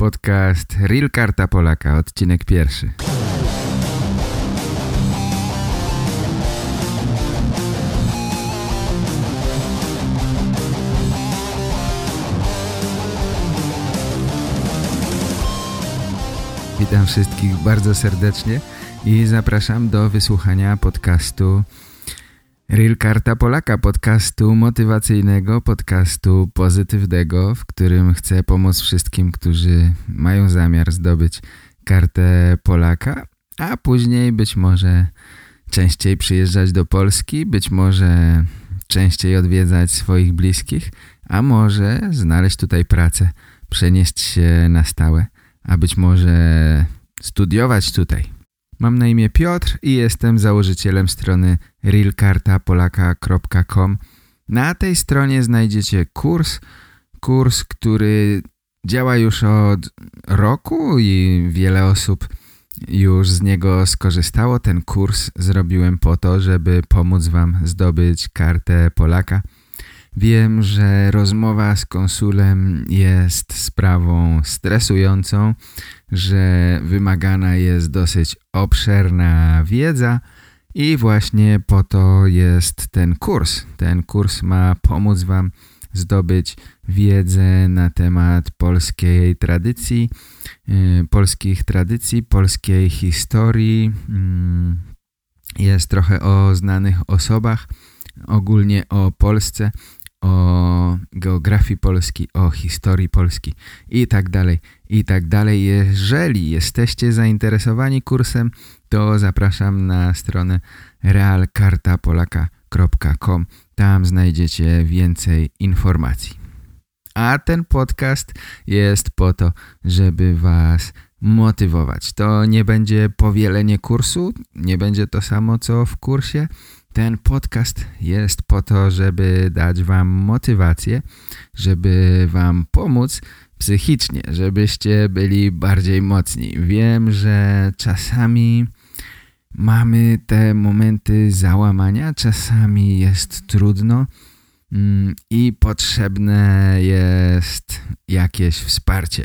Podcast Real Karta Polaka, odcinek pierwszy. Witam wszystkich bardzo serdecznie i zapraszam do wysłuchania podcastu Real Karta Polaka, podcastu motywacyjnego, podcastu pozytywnego, w którym chcę pomóc wszystkim, którzy mają zamiar zdobyć kartę Polaka, a później być może częściej przyjeżdżać do Polski, być może częściej odwiedzać swoich bliskich, a może znaleźć tutaj pracę, przenieść się na stałe, a być może studiować tutaj. Mam na imię Piotr i jestem założycielem strony realkartapolaka.com. Na tej stronie znajdziecie kurs, kurs, który działa już od roku i wiele osób już z niego skorzystało. Ten kurs zrobiłem po to, żeby pomóc Wam zdobyć kartę Polaka. Wiem, że rozmowa z konsulem jest sprawą stresującą, że wymagana jest dosyć obszerna wiedza i właśnie po to jest ten kurs. Ten kurs ma pomóc Wam zdobyć wiedzę na temat polskiej tradycji, yy, polskich tradycji, polskiej historii. Yy, jest trochę o znanych osobach, ogólnie o Polsce o geografii Polski, o historii Polski i tak dalej, i tak dalej. Jeżeli jesteście zainteresowani kursem, to zapraszam na stronę realkartapolaka.com. Tam znajdziecie więcej informacji. A ten podcast jest po to, żeby was motywować. To nie będzie powielenie kursu, nie będzie to samo co w kursie, ten podcast jest po to, żeby dać wam motywację, żeby wam pomóc psychicznie, żebyście byli bardziej mocni. Wiem, że czasami mamy te momenty załamania, czasami jest trudno mm, i potrzebne jest jakieś wsparcie.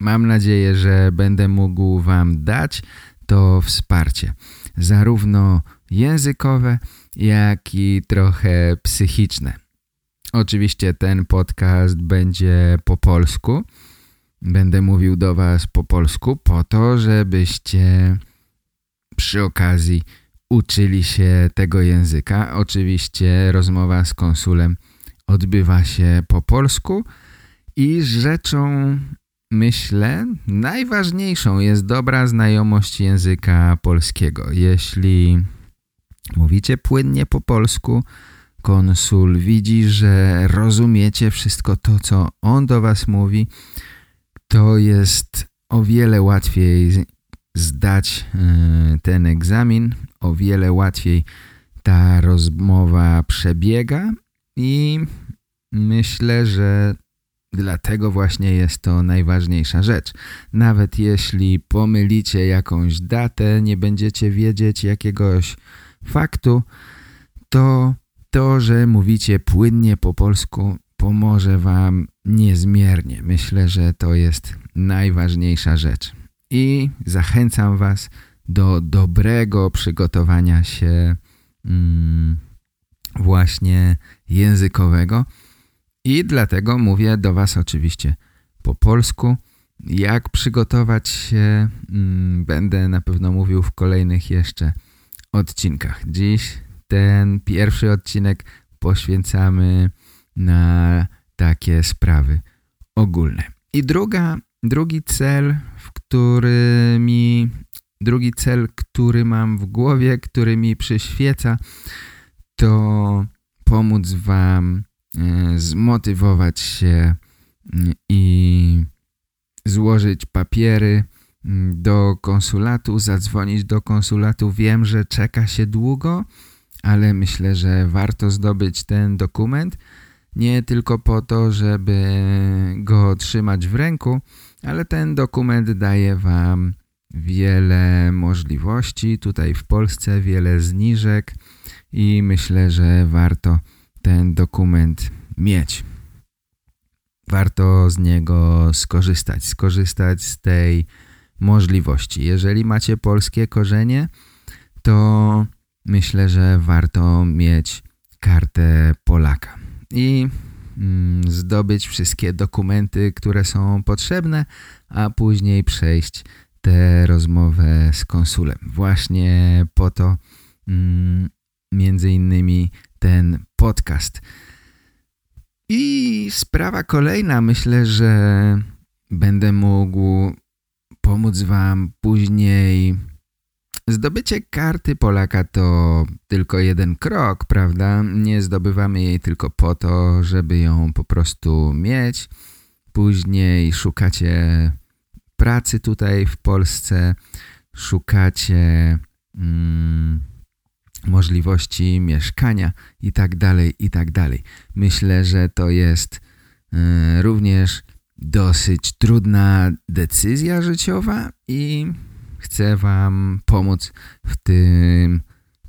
Mam nadzieję, że będę mógł wam dać to wsparcie. Zarówno językowe, jak i trochę psychiczne. Oczywiście ten podcast będzie po polsku. Będę mówił do Was po polsku po to, żebyście przy okazji uczyli się tego języka. Oczywiście rozmowa z konsulem odbywa się po polsku i rzeczą, myślę, najważniejszą jest dobra znajomość języka polskiego. Jeśli Mówicie płynnie po polsku. Konsul widzi, że rozumiecie wszystko to, co on do was mówi. To jest o wiele łatwiej zdać e, ten egzamin, o wiele łatwiej ta rozmowa przebiega i myślę, że dlatego właśnie jest to najważniejsza rzecz. Nawet jeśli pomylicie jakąś datę, nie będziecie wiedzieć jakiegoś faktu, to to, że mówicie płynnie po polsku pomoże wam niezmiernie. Myślę, że to jest najważniejsza rzecz. I zachęcam was do dobrego przygotowania się mm, właśnie językowego i dlatego mówię do was oczywiście po polsku. Jak przygotować się mm, będę na pewno mówił w kolejnych jeszcze odcinkach. Dziś ten pierwszy odcinek poświęcamy na takie sprawy ogólne. I druga, drugi cel, w który mi, drugi cel, który mam w głowie, który mi przyświeca, to pomóc Wam e, zmotywować się i złożyć papiery do konsulatu, zadzwonić do konsulatu. Wiem, że czeka się długo, ale myślę, że warto zdobyć ten dokument. Nie tylko po to, żeby go trzymać w ręku, ale ten dokument daje Wam wiele możliwości. Tutaj w Polsce wiele zniżek i myślę, że warto ten dokument mieć. warto z niego skorzystać, skorzystać z tej możliwości. Jeżeli macie polskie korzenie, to myślę, że warto mieć kartę Polaka i mm, zdobyć wszystkie dokumenty, które są potrzebne, a później przejść tę rozmowę z konsulem. Właśnie po to mm, między innymi ten podcast. I sprawa kolejna, myślę, że będę mógł pomóc Wam później. Zdobycie karty Polaka to tylko jeden krok, prawda? Nie zdobywamy jej tylko po to, żeby ją po prostu mieć. Później szukacie pracy tutaj w Polsce, szukacie mm, możliwości mieszkania i tak dalej, i tak dalej. Myślę, że to jest y, również dosyć trudna decyzja życiowa i chcę Wam pomóc w tym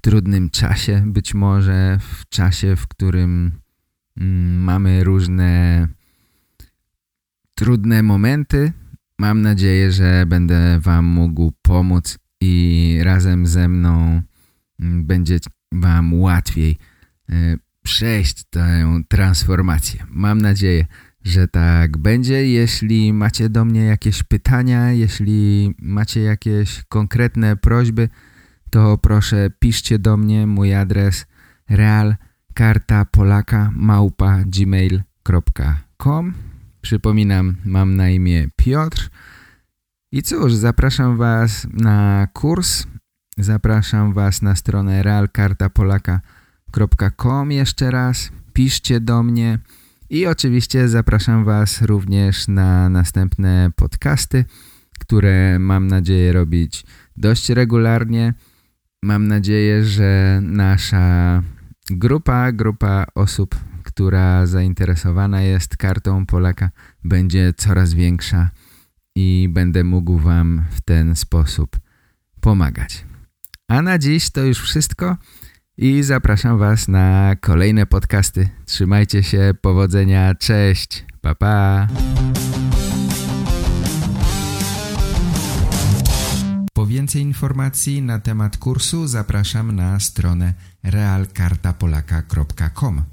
trudnym czasie, być może w czasie, w którym mm, mamy różne trudne momenty. Mam nadzieję, że będę Wam mógł pomóc i razem ze mną mm, będzie Wam łatwiej e, przejść tę transformację. Mam nadzieję, że tak będzie. Jeśli macie do mnie jakieś pytania, jeśli macie jakieś konkretne prośby, to proszę piszcie do mnie mój adres realkartapolaka małpa gmail.com Przypominam, mam na imię Piotr. I cóż, zapraszam Was na kurs. Zapraszam Was na stronę realkartapolaka.com jeszcze raz. Piszcie do mnie. I oczywiście zapraszam Was również na następne podcasty, które mam nadzieję robić dość regularnie. Mam nadzieję, że nasza grupa, grupa osób, która zainteresowana jest kartą Polaka będzie coraz większa i będę mógł Wam w ten sposób pomagać. A na dziś to już wszystko i zapraszam Was na kolejne podcasty. Trzymajcie się, powodzenia, cześć, pa pa! Po więcej informacji na temat kursu zapraszam na stronę realkartapolaka.com